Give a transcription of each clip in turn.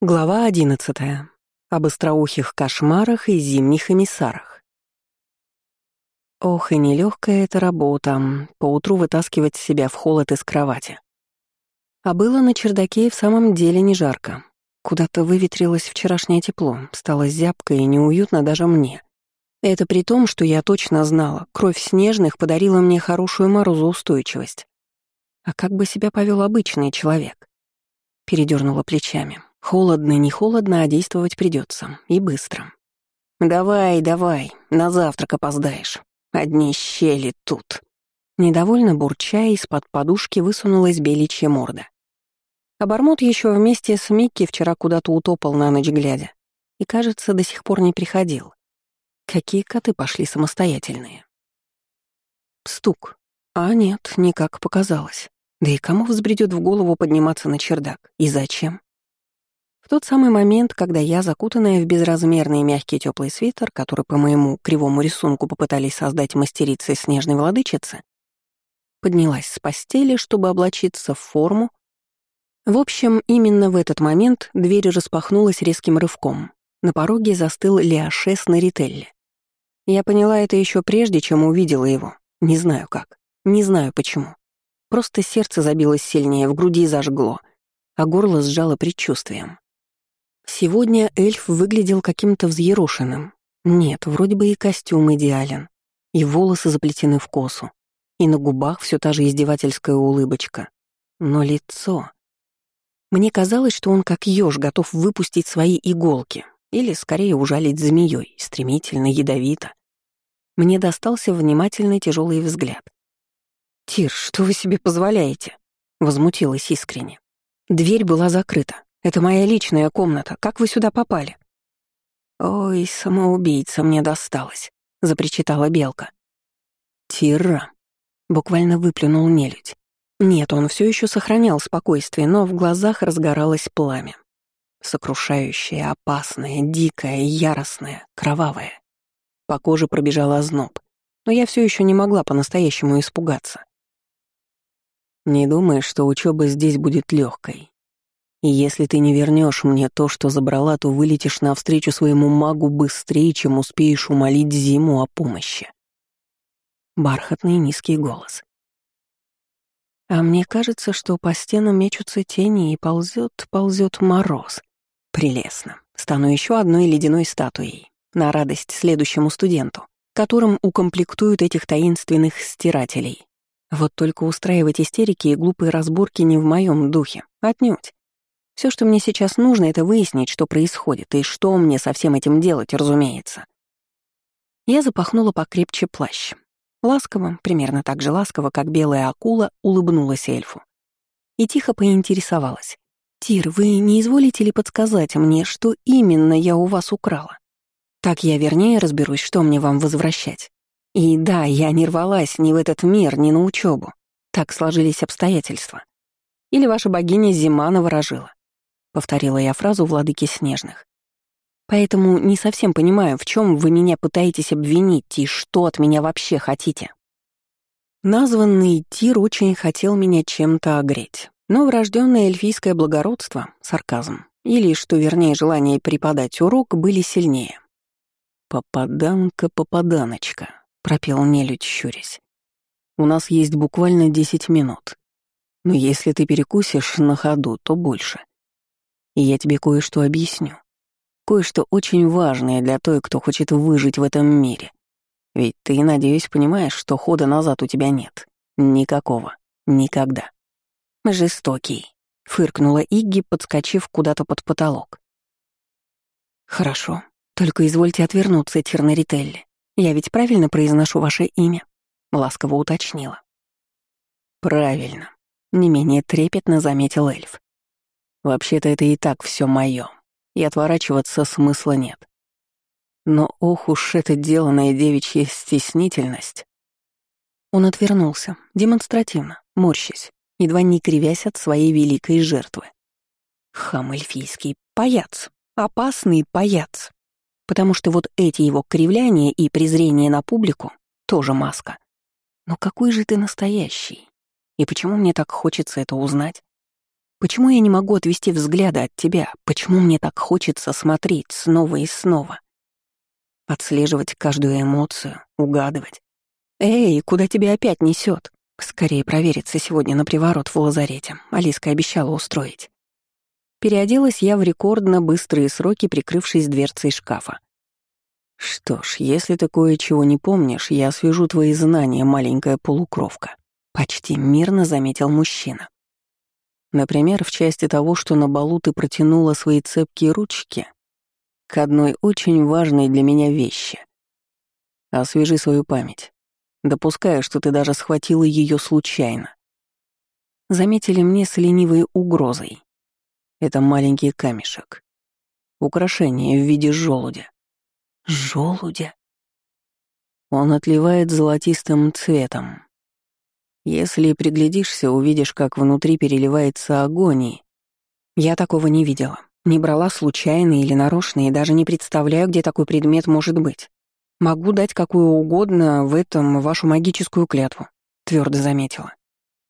Глава одиннадцатая. Об остроухих кошмарах и зимних эмиссарах. Ох, и нелегкая эта работа, поутру вытаскивать себя в холод из кровати. А было на чердаке и в самом деле не жарко. Куда-то выветрилось вчерашнее тепло, стало зябко и неуютно даже мне. Это при том, что я точно знала, кровь снежных подарила мне хорошую морозоустойчивость. А как бы себя повел обычный человек? Передернула плечами. Холодно, не холодно, а действовать придется. И быстро. «Давай, давай, на завтрак опоздаешь. Одни щели тут». Недовольно бурча, из-под подушки высунулась беличья морда. Обормот еще вместе с Микки вчера куда-то утопал на ночь глядя. И, кажется, до сих пор не приходил. Какие коты пошли самостоятельные. Стук. А нет, никак показалось. Да и кому взбредет в голову подниматься на чердак? И зачем? Тот самый момент, когда я, закутанная в безразмерный мягкий теплый свитер, который по моему кривому рисунку попытались создать мастерицы снежной владычицы, поднялась с постели, чтобы облачиться в форму. В общем, именно в этот момент дверь распахнулась резким рывком. На пороге застыл Леошес на рителле. Я поняла это еще прежде, чем увидела его. Не знаю как, не знаю почему. Просто сердце забилось сильнее, в груди зажгло, а горло сжало предчувствием. Сегодня эльф выглядел каким-то взъерошенным. Нет, вроде бы и костюм идеален, и волосы заплетены в косу, и на губах все та же издевательская улыбочка. Но лицо... Мне казалось, что он как еж готов выпустить свои иголки, или скорее ужалить змеей, стремительно, ядовито. Мне достался внимательный тяжелый взгляд. «Тир, что вы себе позволяете?» — возмутилась искренне. Дверь была закрыта. Это моя личная комната. Как вы сюда попали?» «Ой, самоубийца мне досталось», — запричитала Белка. «Тира», — буквально выплюнул нелюдь. Нет, он все еще сохранял спокойствие, но в глазах разгоралось пламя. Сокрушающее, опасное, дикое, яростное, кровавое. По коже пробежал озноб, но я все еще не могла по-настоящему испугаться. «Не думай, что учеба здесь будет легкой. И если ты не вернешь мне то, что забрала, то вылетишь навстречу своему магу быстрее, чем успеешь умолить Зиму о помощи. Бархатный низкий голос. А мне кажется, что по стенам мечутся тени и ползет, ползет мороз. Прелестно. Стану еще одной ледяной статуей, на радость следующему студенту, которым укомплектуют этих таинственных стирателей. Вот только устраивать истерики и глупые разборки не в моем духе, отнюдь. Все, что мне сейчас нужно, это выяснить, что происходит, и что мне со всем этим делать, разумеется. Я запахнула покрепче плащ. Ласково, примерно так же ласково, как белая акула, улыбнулась эльфу. И тихо поинтересовалась. «Тир, вы не изволите ли подсказать мне, что именно я у вас украла? Так я вернее разберусь, что мне вам возвращать. И да, я не рвалась ни в этот мир, ни на учебу. Так сложились обстоятельства. Или ваша богиня Зима наворожила. — повторила я фразу владыки снежных. «Поэтому не совсем понимаю, в чем вы меня пытаетесь обвинить и что от меня вообще хотите». Названный Тир очень хотел меня чем-то огреть, но врожденное эльфийское благородство, сарказм, или, что вернее, желание преподать урок, были сильнее. «Попаданка, попаданочка», — пропел нелюдь, щурясь. «У нас есть буквально десять минут. Но если ты перекусишь на ходу, то больше. И я тебе кое-что объясню. Кое-что очень важное для той, кто хочет выжить в этом мире. Ведь ты, надеюсь, понимаешь, что хода назад у тебя нет. Никакого. Никогда. Жестокий. Фыркнула Игги, подскочив куда-то под потолок. «Хорошо. Только извольте отвернуться, Тернарителли. Я ведь правильно произношу ваше имя?» — ласково уточнила. «Правильно», — не менее трепетно заметил эльф. Вообще-то это и так все мое, и отворачиваться смысла нет. Но ох уж эта деланная девичья стеснительность. Он отвернулся, демонстративно, морщась, едва не кривясь от своей великой жертвы. Хам эльфийский, паяц, опасный паяц. Потому что вот эти его кривляния и презрение на публику — тоже маска. Но какой же ты настоящий? И почему мне так хочется это узнать? Почему я не могу отвести взгляда от тебя? Почему мне так хочется смотреть снова и снова? Отслеживать каждую эмоцию, угадывать. «Эй, куда тебя опять несет? Скорее провериться сегодня на приворот в лазарете. Алиска обещала устроить. Переоделась я в рекордно быстрые сроки, прикрывшись дверцей шкафа. «Что ж, если ты кое-чего не помнишь, я освежу твои знания, маленькая полукровка», — почти мирно заметил мужчина. Например, в части того, что на балу ты протянула свои цепкие ручки к одной очень важной для меня вещи. Освежи свою память. Допуская, что ты даже схватила ее случайно. Заметили мне с ленивой угрозой. Это маленький камешек. Украшение в виде желудя. Желудя? Он отливает золотистым цветом, если приглядишься, увидишь, как внутри переливается огонь. Я такого не видела. Не брала случайно или нарочно и даже не представляю, где такой предмет может быть. Могу дать какую угодно в этом вашу магическую клятву, твердо заметила.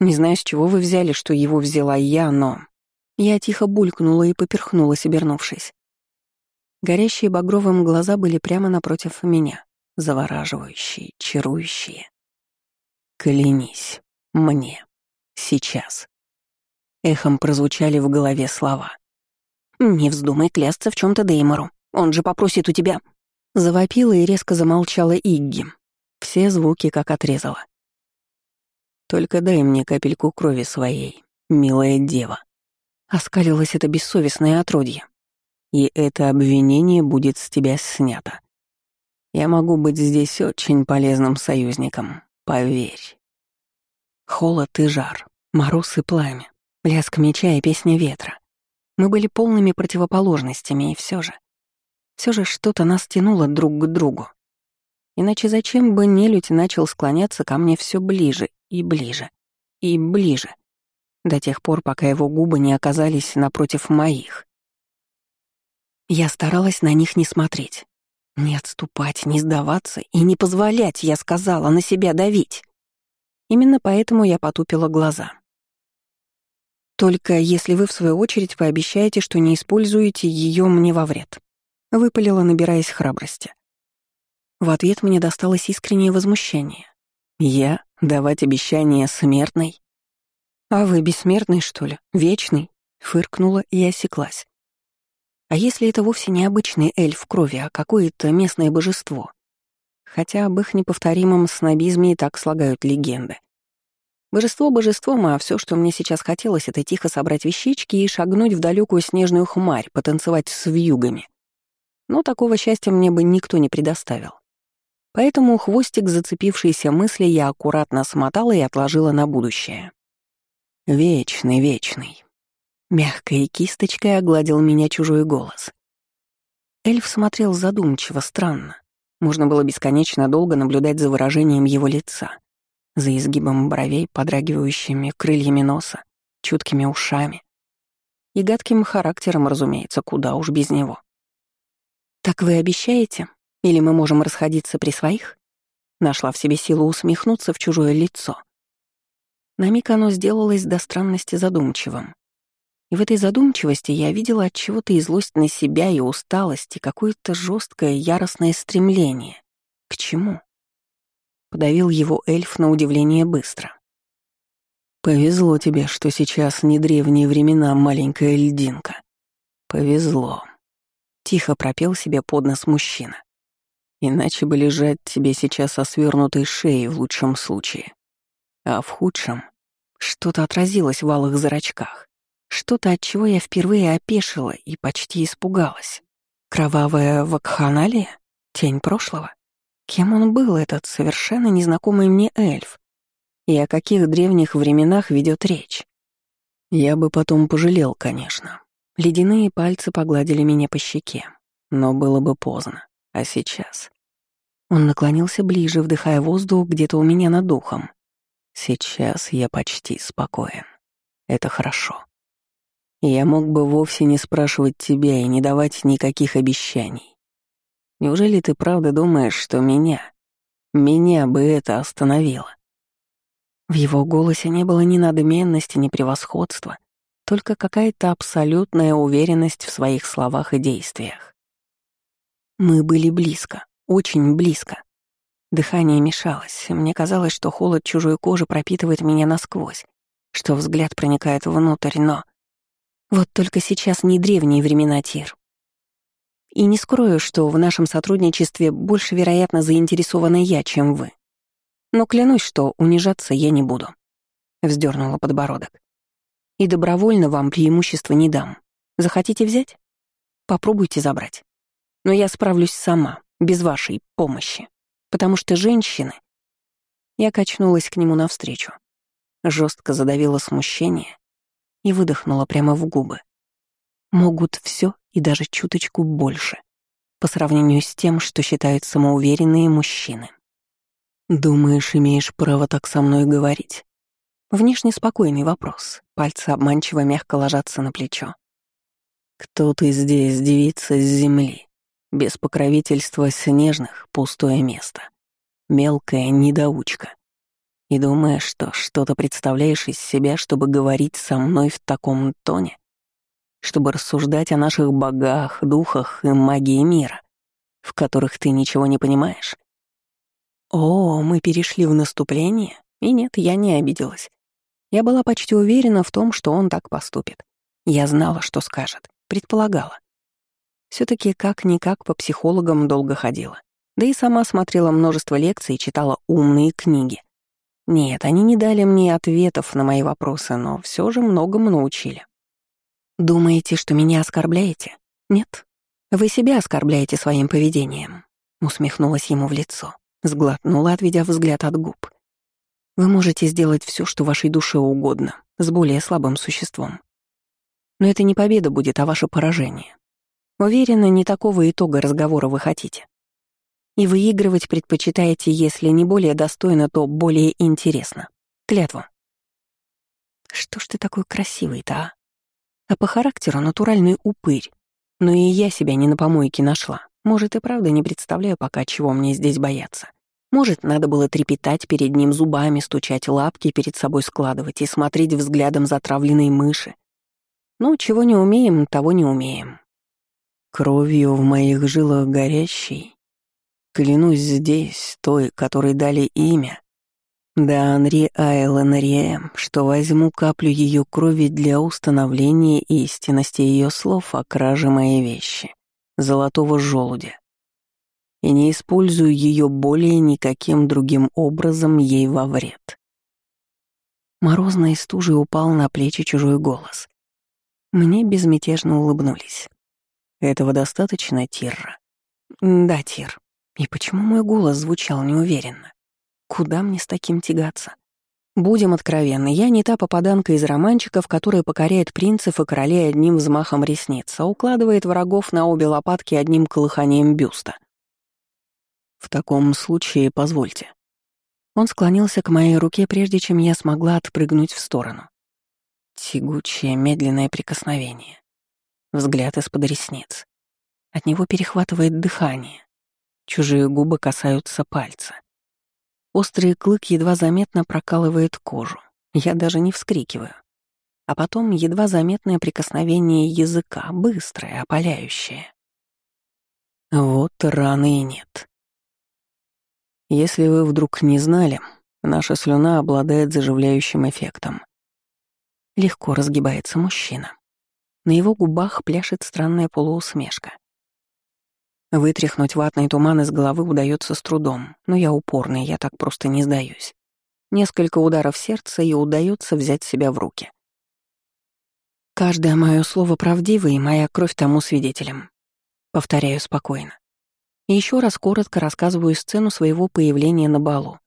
Не знаю, с чего вы взяли, что его взяла я, но... Я тихо булькнула и поперхнулась, обернувшись. Горящие багровым глаза были прямо напротив меня, завораживающие, чарующие. «Клянись», мне. Сейчас. Эхом прозвучали в голове слова. «Не вздумай клясться в чем то Деймору. Он же попросит у тебя...» Завопила и резко замолчала Игги. Все звуки как отрезала. «Только дай мне капельку крови своей, милая дева». Оскалилось это бессовестное отродье. И это обвинение будет с тебя снято. Я могу быть здесь очень полезным союзником, поверь. Холод и жар, мороз и пламя, лязг меча и песня ветра. Мы были полными противоположностями, и все же... все же что-то нас тянуло друг к другу. Иначе зачем бы нелюдь начал склоняться ко мне все ближе и ближе и ближе, до тех пор, пока его губы не оказались напротив моих. Я старалась на них не смотреть, не отступать, не сдаваться и не позволять, я сказала, на себя давить. Именно поэтому я потупила глаза. «Только если вы, в свою очередь, пообещаете, что не используете ее мне во вред», — выпалила, набираясь храбрости. В ответ мне досталось искреннее возмущение. «Я? Давать обещание смертной?» «А вы бессмертный, что ли? Вечный?» — фыркнула и осеклась. «А если это вовсе не обычный эльф крови, а какое-то местное божество?» Хотя об их неповторимом снобизме и так слагают легенды. Божество божеством, а все, что мне сейчас хотелось, это тихо собрать вещички и шагнуть в далекую снежную хмарь, потанцевать с вьюгами. Но такого счастья мне бы никто не предоставил. Поэтому хвостик зацепившейся мысли я аккуратно смотала и отложила на будущее. Вечный, вечный. Мягкой кисточкой огладил меня чужой голос. Эльф смотрел задумчиво, странно. Можно было бесконечно долго наблюдать за выражением его лица, за изгибом бровей, подрагивающими крыльями носа, чуткими ушами и гадким характером, разумеется, куда уж без него. «Так вы обещаете? Или мы можем расходиться при своих?» Нашла в себе силу усмехнуться в чужое лицо. На миг оно сделалось до странности задумчивым. И в этой задумчивости я видела от чего-то и злость на себя, и усталость, и какое-то жесткое яростное стремление. К чему? Подавил его эльф на удивление быстро. «Повезло тебе, что сейчас не древние времена, маленькая льдинка. Повезло». Тихо пропел себе под нос мужчина. «Иначе бы лежать тебе сейчас со свернутой шеей в лучшем случае. А в худшем что-то отразилось в алых зрачках. Что-то, от чего я впервые опешила и почти испугалась. Кровавая вакханалия? Тень прошлого? Кем он был, этот совершенно незнакомый мне эльф? И о каких древних временах ведет речь? Я бы потом пожалел, конечно. Ледяные пальцы погладили меня по щеке. Но было бы поздно. А сейчас? Он наклонился ближе, вдыхая воздух где-то у меня над духом. Сейчас я почти спокоен. Это хорошо. Я мог бы вовсе не спрашивать тебя и не давать никаких обещаний. Неужели ты правда думаешь, что меня, меня бы это остановило? В его голосе не было ни надменности, ни превосходства, только какая-то абсолютная уверенность в своих словах и действиях. Мы были близко, очень близко. Дыхание мешалось, мне казалось, что холод чужой кожи пропитывает меня насквозь, что взгляд проникает внутрь, но... Вот только сейчас не древние времена Тир. И не скрою, что в нашем сотрудничестве больше, вероятно, заинтересована я, чем вы. Но клянусь, что унижаться я не буду. Вздернула подбородок. И добровольно вам преимущества не дам. Захотите взять? Попробуйте забрать. Но я справлюсь сама, без вашей помощи. Потому что женщины... Я качнулась к нему навстречу. Жестко задавила смущение и выдохнула прямо в губы. Могут все и даже чуточку больше, по сравнению с тем, что считают самоуверенные мужчины. «Думаешь, имеешь право так со мной говорить?» Внешне спокойный вопрос. Пальцы обманчиво мягко ложатся на плечо. «Кто ты здесь, девица с земли? Без покровительства снежных — пустое место. Мелкая недоучка. И думаешь, что что-то представляешь из себя, чтобы говорить со мной в таком тоне? Чтобы рассуждать о наших богах, духах и магии мира, в которых ты ничего не понимаешь? О, мы перешли в наступление? И нет, я не обиделась. Я была почти уверена в том, что он так поступит. Я знала, что скажет, предполагала все таки как-никак по психологам долго ходила. Да и сама смотрела множество лекций и читала умные книги. Нет, они не дали мне ответов на мои вопросы, но все же многому научили. «Думаете, что меня оскорбляете? Нет. Вы себя оскорбляете своим поведением», — усмехнулась ему в лицо, сглотнула, отведя взгляд от губ. «Вы можете сделать все, что вашей душе угодно, с более слабым существом. Но это не победа будет, а ваше поражение. Уверена, не такого итога разговора вы хотите. И выигрывать предпочитаете, если не более достойно, то более интересно. Клятву. Что ж ты такой красивый-то, а? А по характеру натуральный упырь. Но и я себя не на помойке нашла. Может, и правда не представляю пока, чего мне здесь бояться. Может, надо было трепетать перед ним зубами, стучать лапки перед собой складывать и смотреть взглядом затравленной мыши. Ну, чего не умеем, того не умеем. Кровью в моих жилах горящей. Клянусь здесь, той, которой дали имя, да Анри Айлен что возьму каплю ее крови для установления истинности ее слов о краже моей вещи, золотого желудя, и не использую ее более никаким другим образом ей во вред. Морозной стужей упал на плечи чужой голос. Мне безмятежно улыбнулись. Этого достаточно, Тирра? Да, Тир. И почему мой голос звучал неуверенно? Куда мне с таким тягаться? Будем откровенны, я не та попаданка из романчиков, которая покоряет принцев и королей одним взмахом ресниц, а укладывает врагов на обе лопатки одним колыханием бюста. В таком случае позвольте. Он склонился к моей руке, прежде чем я смогла отпрыгнуть в сторону. Тягучее, медленное прикосновение. Взгляд из-под ресниц. От него перехватывает дыхание. Чужие губы касаются пальца. Острый клык едва заметно прокалывает кожу. Я даже не вскрикиваю. А потом едва заметное прикосновение языка, быстрое, опаляющее. Вот раны и нет. Если вы вдруг не знали, наша слюна обладает заживляющим эффектом. Легко разгибается мужчина. На его губах пляшет странная полуусмешка. Вытряхнуть ватный туман из головы удается с трудом, но я упорный, я так просто не сдаюсь. Несколько ударов сердца, и удается взять себя в руки. Каждое мое слово правдиво, и моя кровь тому свидетелем. Повторяю спокойно. И еще раз коротко рассказываю сцену своего появления на балу.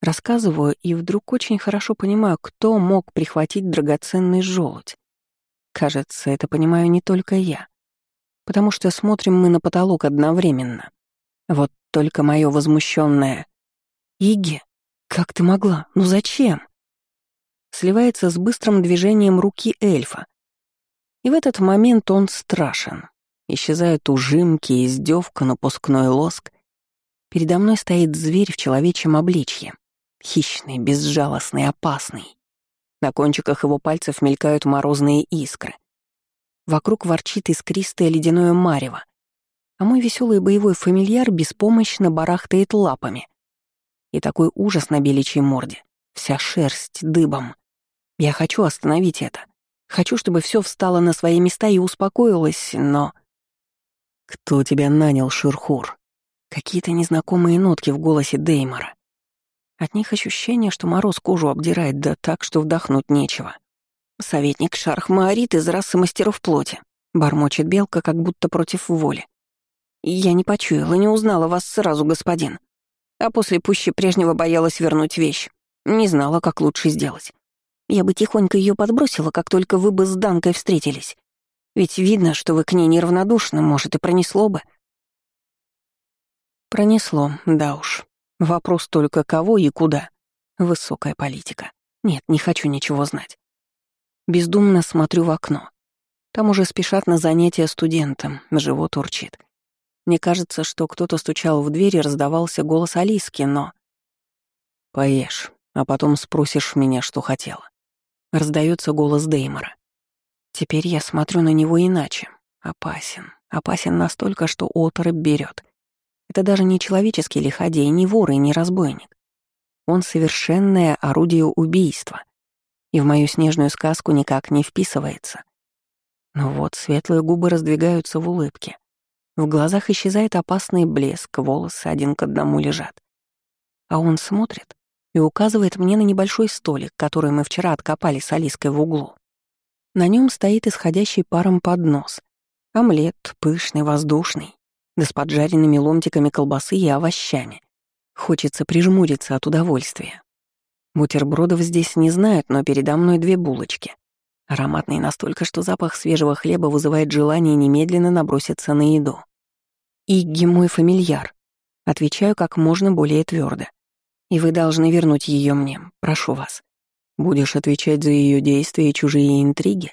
Рассказываю, и вдруг очень хорошо понимаю, кто мог прихватить драгоценный желудь. Кажется, это понимаю не только я. Потому что смотрим мы на потолок одновременно. Вот только мое возмущенное «Иги, как ты могла? Ну зачем?» сливается с быстрым движением руки эльфа. И в этот момент он страшен. Исчезают ужимки, издевка, напускной лоск. Передо мной стоит зверь в человечьем обличье. Хищный, безжалостный, опасный. На кончиках его пальцев мелькают морозные искры. Вокруг ворчит искристое ледяное марево, а мой веселый боевой фамильяр беспомощно барахтает лапами. И такой ужас на беличьей морде, вся шерсть дыбом. Я хочу остановить это. Хочу, чтобы все встало на свои места и успокоилось, но... «Кто тебя нанял, Ширхур?» Какие-то незнакомые нотки в голосе Деймора. От них ощущение, что мороз кожу обдирает, да так, что вдохнуть нечего. «Советник Шарх Маорит из расы мастеров плоти», — бормочет Белка, как будто против воли. «Я не почуяла, не узнала вас сразу, господин. А после пуще прежнего боялась вернуть вещь. Не знала, как лучше сделать. Я бы тихонько ее подбросила, как только вы бы с Данкой встретились. Ведь видно, что вы к ней неравнодушны, может, и пронесло бы. Пронесло, да уж. Вопрос только кого и куда. Высокая политика. Нет, не хочу ничего знать. Бездумно смотрю в окно. Там уже спешат на занятия студентам, живот урчит. Мне кажется, что кто-то стучал в дверь и раздавался голос Алиски, но... «Поешь, а потом спросишь меня, что хотела». Раздается голос Деймора. Теперь я смотрю на него иначе. Опасен. Опасен настолько, что оторопь берет. Это даже не человеческий лиходей, не вор и не разбойник. Он совершенное орудие убийства. И в мою снежную сказку никак не вписывается. Но вот светлые губы раздвигаются в улыбке. В глазах исчезает опасный блеск, волосы один к одному лежат. А он смотрит и указывает мне на небольшой столик, который мы вчера откопали с Алиской в углу. На нем стоит исходящий паром поднос. Омлет, пышный, воздушный, да с поджаренными ломтиками колбасы и овощами. Хочется прижмуриться от удовольствия. Бутербродов здесь не знают, но передо мной две булочки. Ароматные настолько, что запах свежего хлеба вызывает желание немедленно наброситься на еду. «Игги мой фамильяр», — отвечаю как можно более твердо. «И вы должны вернуть ее мне, прошу вас». Будешь отвечать за ее действия и чужие интриги?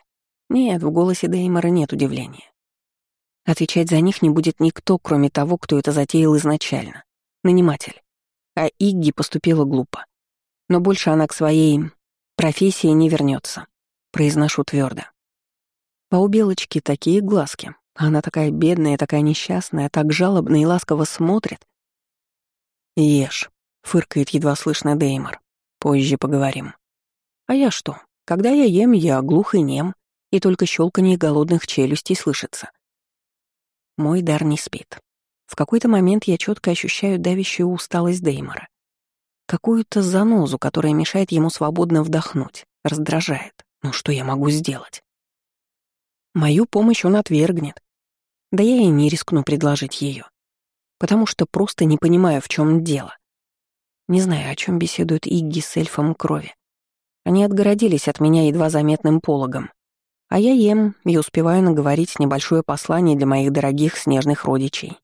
Нет, в голосе Деймора нет удивления. Отвечать за них не будет никто, кроме того, кто это затеял изначально. Наниматель. А Игги поступила глупо. Но больше она к своей профессии не вернется. Произношу твердо. А у Белочки такие глазки. Она такая бедная, такая несчастная, так жалобно и ласково смотрит. «Ешь», — фыркает едва слышно Деймор. «Позже поговорим». А я что? Когда я ем, я глух и нем, и только щелканье голодных челюстей слышится. Мой дар не спит. В какой-то момент я четко ощущаю давящую усталость Деймора. Какую-то занозу, которая мешает ему свободно вдохнуть, раздражает. Ну что я могу сделать? Мою помощь он отвергнет. Да я и не рискну предложить ее, потому что просто не понимаю, в чем дело. Не знаю, о чем беседуют Игги с эльфом крови. Они отгородились от меня едва заметным пологом. А я ем и успеваю наговорить небольшое послание для моих дорогих снежных родичей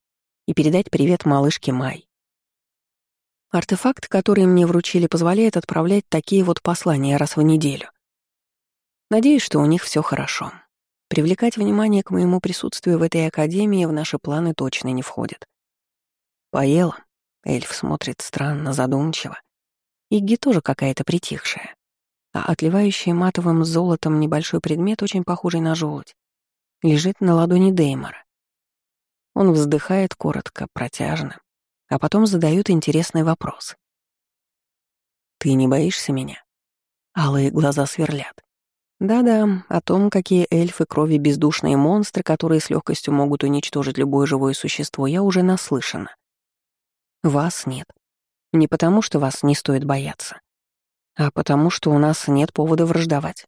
и передать привет малышке Май. Артефакт, который мне вручили, позволяет отправлять такие вот послания раз в неделю. Надеюсь, что у них все хорошо. Привлекать внимание к моему присутствию в этой академии в наши планы точно не входит. Поела. Эльф смотрит странно, задумчиво. Игги тоже какая-то притихшая а отливающий матовым золотом небольшой предмет, очень похожий на желудь, лежит на ладони Деймора. Он вздыхает коротко, протяжно, а потом задает интересный вопрос. «Ты не боишься меня?» Алые глаза сверлят. Да-да, о том, какие эльфы крови бездушные монстры, которые с легкостью могут уничтожить любое живое существо, я уже наслышана. Вас нет. Не потому, что вас не стоит бояться, а потому что у нас нет повода враждовать.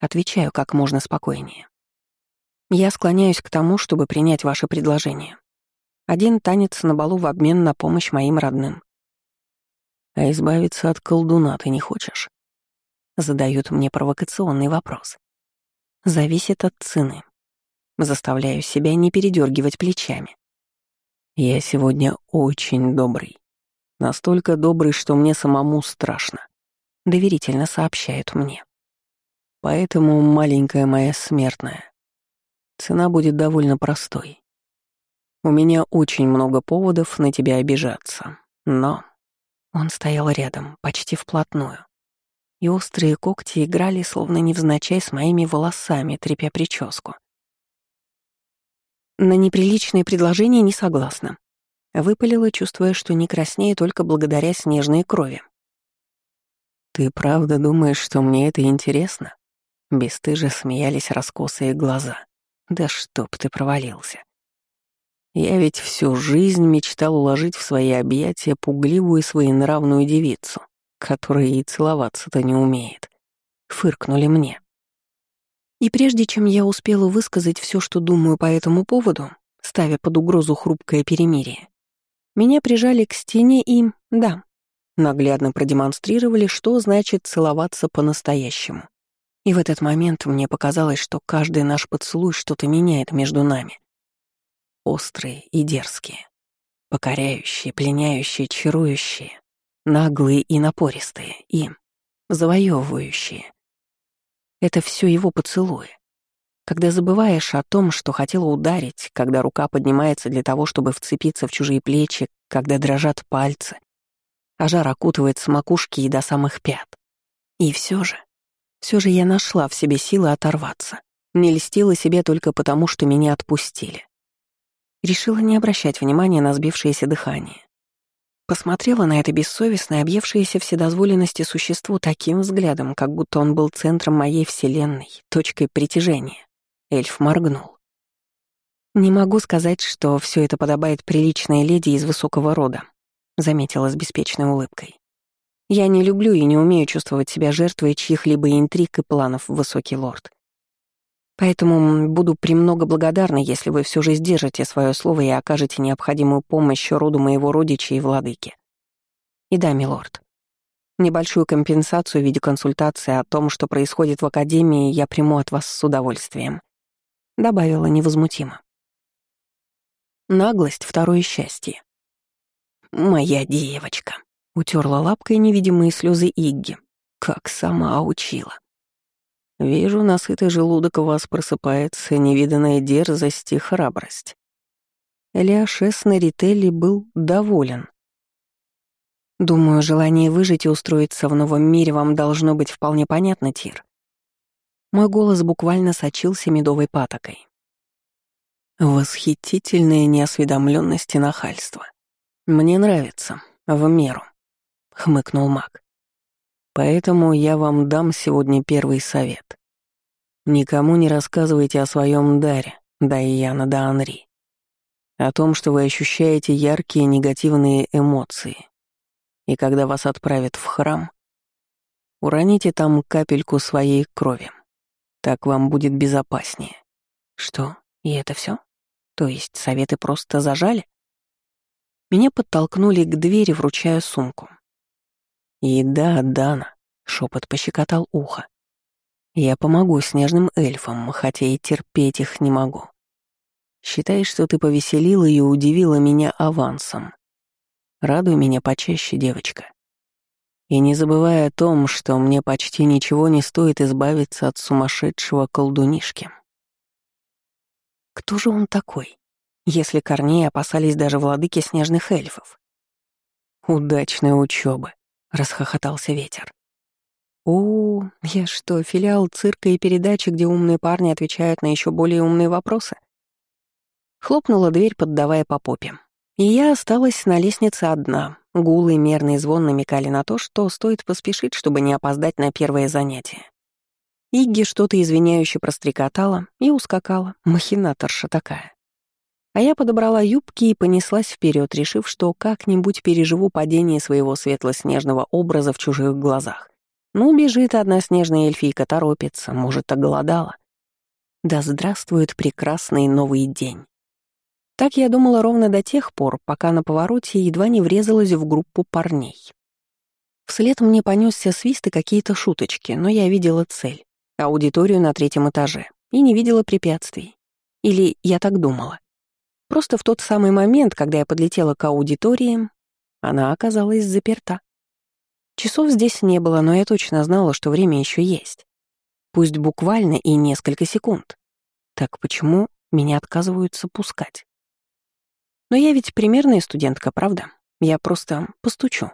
Отвечаю как можно спокойнее. Я склоняюсь к тому, чтобы принять ваше предложение. Один танец на балу в обмен на помощь моим родным. А избавиться от колдуна ты не хочешь? Задают мне провокационный вопрос. Зависит от цены. Заставляю себя не передергивать плечами. Я сегодня очень добрый. Настолько добрый, что мне самому страшно доверительно сообщают мне. Поэтому, маленькая моя смертная, цена будет довольно простой. У меня очень много поводов на тебя обижаться, но... Он стоял рядом, почти вплотную. и острые когти играли, словно невзначай, с моими волосами, трепя прическу. На неприличное предложение не согласна. Выпалила, чувствуя, что не краснее только благодаря снежной крови. «Ты правда думаешь, что мне это интересно?» Бестыже смеялись раскосые глаза. «Да чтоб ты провалился!» Я ведь всю жизнь мечтал уложить в свои объятия пугливую и своенравную девицу, которая и целоваться-то не умеет. Фыркнули мне. И прежде чем я успела высказать все, что думаю по этому поводу, ставя под угрозу хрупкое перемирие, меня прижали к стене и, да, наглядно продемонстрировали, что значит целоваться по-настоящему. И в этот момент мне показалось, что каждый наш поцелуй что-то меняет между нами острые и дерзкие, покоряющие, пленяющие, чарующие, наглые и напористые, и завоевывающие. Это все его поцелуи. Когда забываешь о том, что хотела ударить, когда рука поднимается для того, чтобы вцепиться в чужие плечи, когда дрожат пальцы, а жар окутывает с макушки и до самых пят. И все же, все же я нашла в себе силы оторваться. Не льстила себе только потому, что меня отпустили. Решила не обращать внимания на сбившееся дыхание. Посмотрела на это бессовестное, объевшееся вседозволенности существо таким взглядом, как будто он был центром моей вселенной, точкой притяжения. Эльф моргнул. «Не могу сказать, что все это подобает приличной леди из высокого рода», заметила с беспечной улыбкой. «Я не люблю и не умею чувствовать себя жертвой чьих-либо интриг и планов, высокий лорд. Поэтому буду премного благодарна, если вы все же сдержите свое слово и окажете необходимую помощь роду моего родича и владыки. И да, милорд, небольшую компенсацию в виде консультации о том, что происходит в Академии, я приму от вас с удовольствием», — добавила невозмутимо. Наглость — второе счастье. «Моя девочка», — утерла лапкой невидимые слезы Игги, как сама учила. Вижу, на сытый желудок у вас просыпается невиданная дерзость и храбрость. Элиашес на Рителли был доволен. Думаю, желание выжить и устроиться в новом мире вам должно быть вполне понятно, Тир. Мой голос буквально сочился медовой патокой. Восхитительная неосведомленность и нахальство. Мне нравится, в меру, хмыкнул маг. Поэтому я вам дам сегодня первый совет. Никому не рассказывайте о своем даре, да и Яна, да Анри. О том, что вы ощущаете яркие негативные эмоции. И когда вас отправят в храм, уроните там капельку своей крови. Так вам будет безопаснее. Что, и это все? То есть советы просто зажали? Меня подтолкнули к двери, вручая сумку. И да, Дана, шепот пощекотал ухо. Я помогу снежным эльфам, хотя и терпеть их не могу. Считай, что ты повеселила и удивила меня авансом. Радуй меня почаще, девочка. И не забывай о том, что мне почти ничего не стоит избавиться от сумасшедшего колдунишки. Кто же он такой, если Корней опасались даже владыки снежных эльфов? Удачной учебы. — расхохотался ветер. «О, я что, филиал цирка и передачи, где умные парни отвечают на еще более умные вопросы?» Хлопнула дверь, поддавая по попе. И я осталась на лестнице одна. Гулы и мерный звон намекали на то, что стоит поспешить, чтобы не опоздать на первое занятие. Игги что-то извиняюще прострекотала и ускакала, махинаторша такая. А я подобрала юбки и понеслась вперед, решив, что как-нибудь переживу падение своего светло-снежного образа в чужих глазах. Ну, бежит одна снежная эльфийка, торопится, может, оголодала. Да здравствует прекрасный новый день. Так я думала ровно до тех пор, пока на повороте едва не врезалась в группу парней. Вслед мне понесся свист и какие-то шуточки, но я видела цель — аудиторию на третьем этаже, и не видела препятствий. Или я так думала. Просто в тот самый момент, когда я подлетела к аудитории, она оказалась заперта. Часов здесь не было, но я точно знала, что время еще есть. Пусть буквально и несколько секунд. Так почему меня отказываются пускать? Но я ведь примерная студентка, правда? Я просто постучу.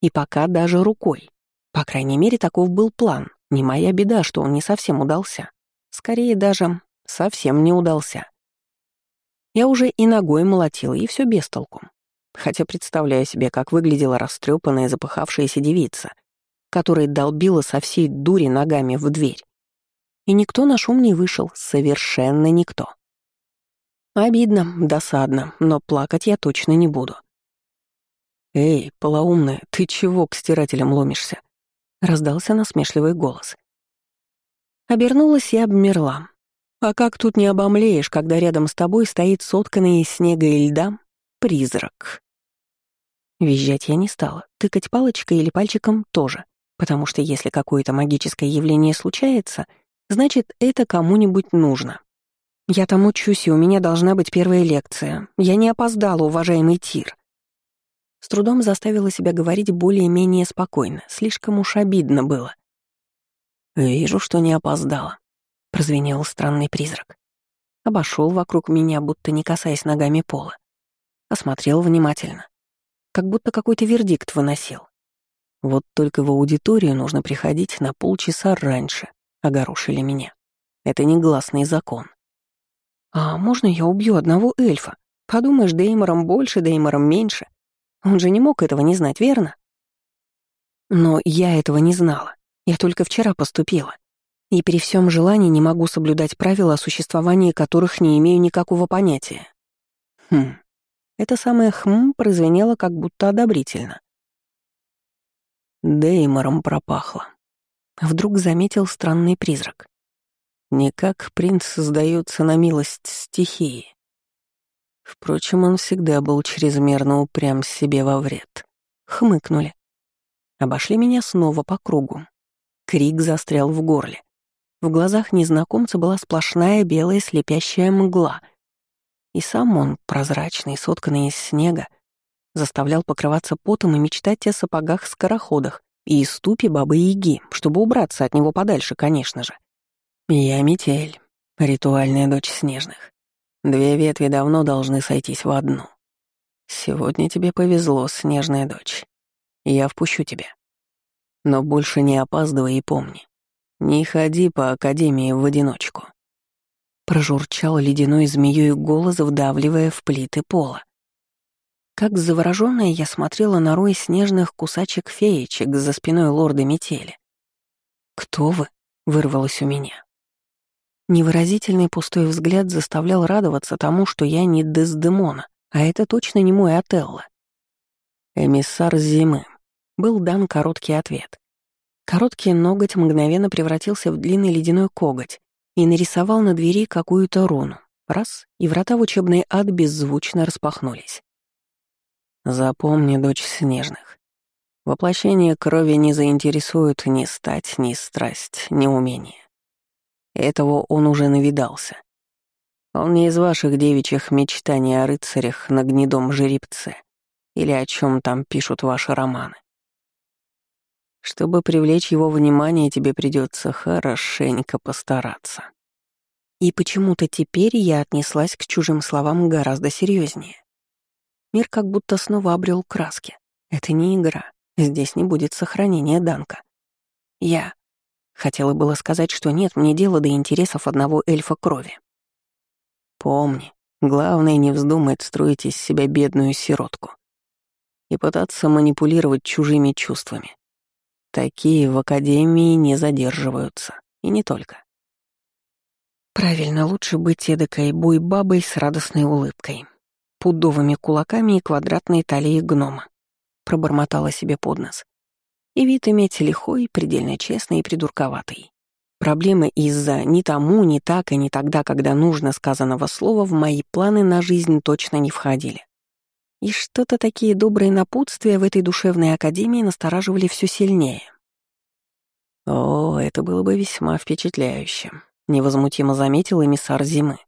И пока даже рукой. По крайней мере, таков был план. Не моя беда, что он не совсем удался. Скорее даже совсем не удался. Я уже и ногой молотила, и все без толку. Хотя представляю себе, как выглядела растрепанная запыхавшаяся девица, которая долбила со всей дури ногами в дверь. И никто на шум не вышел, совершенно никто. Обидно, досадно, но плакать я точно не буду. «Эй, полоумная, ты чего к стирателям ломишься?» — раздался насмешливый голос. Обернулась и обмерла. А как тут не обомлеешь, когда рядом с тобой стоит сотканный из снега и льда призрак? Визжать я не стала, тыкать палочкой или пальчиком тоже, потому что если какое-то магическое явление случается, значит, это кому-нибудь нужно. Я там учусь, и у меня должна быть первая лекция. Я не опоздала, уважаемый Тир. С трудом заставила себя говорить более-менее спокойно, слишком уж обидно было. «Вижу, что не опоздала», — прозвенел странный призрак. Обошел вокруг меня, будто не касаясь ногами пола. Осмотрел внимательно как будто какой-то вердикт выносил. Вот только в аудиторию нужно приходить на полчаса раньше, огорошили меня. Это негласный закон. А можно я убью одного эльфа? Подумаешь, Деймором больше, Деймором меньше. Он же не мог этого не знать, верно? Но я этого не знала. Я только вчера поступила. И при всем желании не могу соблюдать правила, о существовании которых не имею никакого понятия. Хм, это самое «хм» прозвенело как будто одобрительно. Деймором пропахло. Вдруг заметил странный призрак. Не как принц сдается на милость стихии. Впрочем, он всегда был чрезмерно упрям себе во вред. Хмыкнули. Обошли меня снова по кругу. Крик застрял в горле. В глазах незнакомца была сплошная белая слепящая мгла — и сам он, прозрачный, сотканный из снега, заставлял покрываться потом и мечтать о сапогах-скороходах и ступе бабы-яги, чтобы убраться от него подальше, конечно же. Я метель, ритуальная дочь снежных. Две ветви давно должны сойтись в одну. Сегодня тебе повезло, снежная дочь. Я впущу тебя. Но больше не опаздывай и помни. Не ходи по Академии в одиночку. Прожурчал ледяной змеей голос, вдавливая в плиты пола. Как заворожённая я смотрела на рой снежных кусачек-феечек за спиной лорда Метели. «Кто вы?» — вырвалось у меня. Невыразительный пустой взгляд заставлял радоваться тому, что я не Дездемона, а это точно не мой Отелло. «Эмиссар зимы», — был дан короткий ответ. Короткий ноготь мгновенно превратился в длинный ледяной коготь, и нарисовал на двери какую-то руну. Раз, и врата в учебный ад беззвучно распахнулись. Запомни, дочь снежных. Воплощение крови не заинтересует ни стать, ни страсть, ни умение. Этого он уже навидался. Он не из ваших девичьих мечтаний о рыцарях на гнедом жеребце или о чем там пишут ваши романы. Чтобы привлечь его внимание, тебе придется хорошенько постараться. И почему-то теперь я отнеслась к чужим словам гораздо серьезнее. Мир как будто снова обрел краски. Это не игра. Здесь не будет сохранения Данка. Я хотела было сказать, что нет мне дела до интересов одного эльфа крови. Помни, главное не вздумать строить из себя бедную сиротку и пытаться манипулировать чужими чувствами. Такие в академии не задерживаются. И не только. Правильно, лучше быть эдакой буй-бабой с радостной улыбкой, пудовыми кулаками и квадратной талией гнома. Пробормотала себе под нос. И вид иметь лихой, предельно честный и придурковатый. Проблемы из-за ни тому, ни так и ни тогда, когда нужно сказанного слова в мои планы на жизнь точно не входили. И что-то такие добрые напутствия в этой душевной академии настораживали все сильнее. О, это было бы весьма впечатляюще, невозмутимо заметил эмиссар зимы.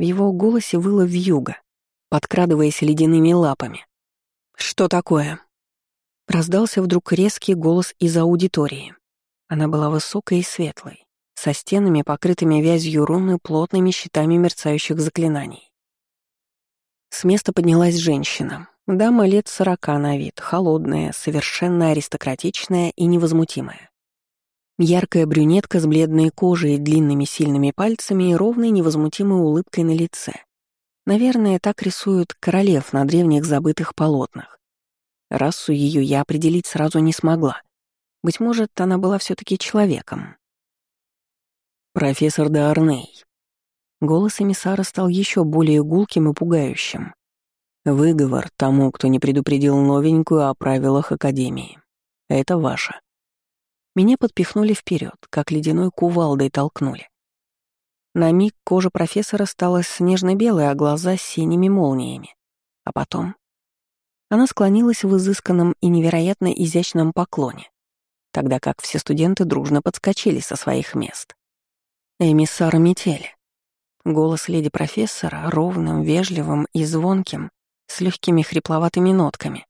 В его голосе выла вьюга, подкрадываясь ледяными лапами. «Что такое?» Раздался вдруг резкий голос из аудитории. Она была высокой и светлой, со стенами, покрытыми вязью рун и плотными щитами мерцающих заклинаний. С места поднялась женщина, Дама лет сорока на вид, холодная, совершенно аристократичная и невозмутимая. Яркая брюнетка с бледной кожей длинными сильными пальцами и ровной невозмутимой улыбкой на лице. Наверное, так рисуют королев на древних забытых полотнах. Расу ее я определить сразу не смогла. Быть может, она была все таки человеком. «Профессор Дарней». Голос эмиссара стал еще более гулким и пугающим. Выговор тому, кто не предупредил новенькую о правилах Академии. Это ваше. Меня подпихнули вперед, как ледяной кувалдой толкнули. На миг кожа профессора стала снежно-белой, а глаза — синими молниями. А потом... Она склонилась в изысканном и невероятно изящном поклоне, тогда как все студенты дружно подскочили со своих мест. Эмиссар метели. Голос леди-профессора, ровным, вежливым и звонким, с легкими хрипловатыми нотками.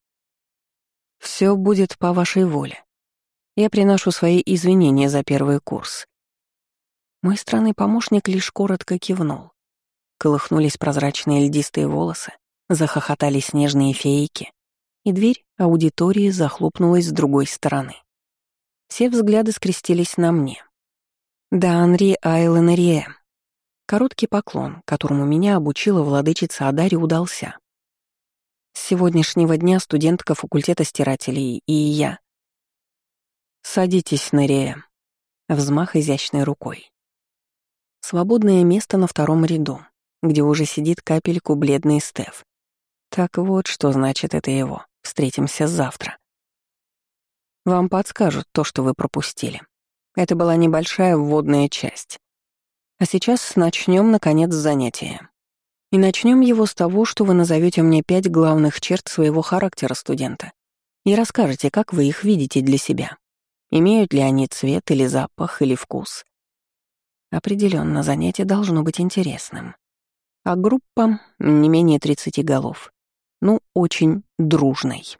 Все будет по вашей воле. Я приношу свои извинения за первый курс. Мой странный помощник лишь коротко кивнул. Колыхнулись прозрачные льдистые волосы, захохотали снежные фейки, и дверь аудитории захлопнулась с другой стороны. Все взгляды скрестились на мне. Да, Анри Айленерие. Короткий поклон, которому меня обучила владычица Адари, удался. С сегодняшнего дня студентка факультета стирателей и я. «Садитесь, Нерея». Взмах изящной рукой. Свободное место на втором ряду, где уже сидит капельку бледный Стеф. Так вот, что значит это его. Встретимся завтра. Вам подскажут то, что вы пропустили. Это была небольшая вводная часть. А сейчас начнем, наконец, занятие. И начнем его с того, что вы назовете мне пять главных черт своего характера студента и расскажете, как вы их видите для себя. Имеют ли они цвет или запах или вкус? Определенно, занятие должно быть интересным. А группа не менее 30 голов. Ну, очень дружной.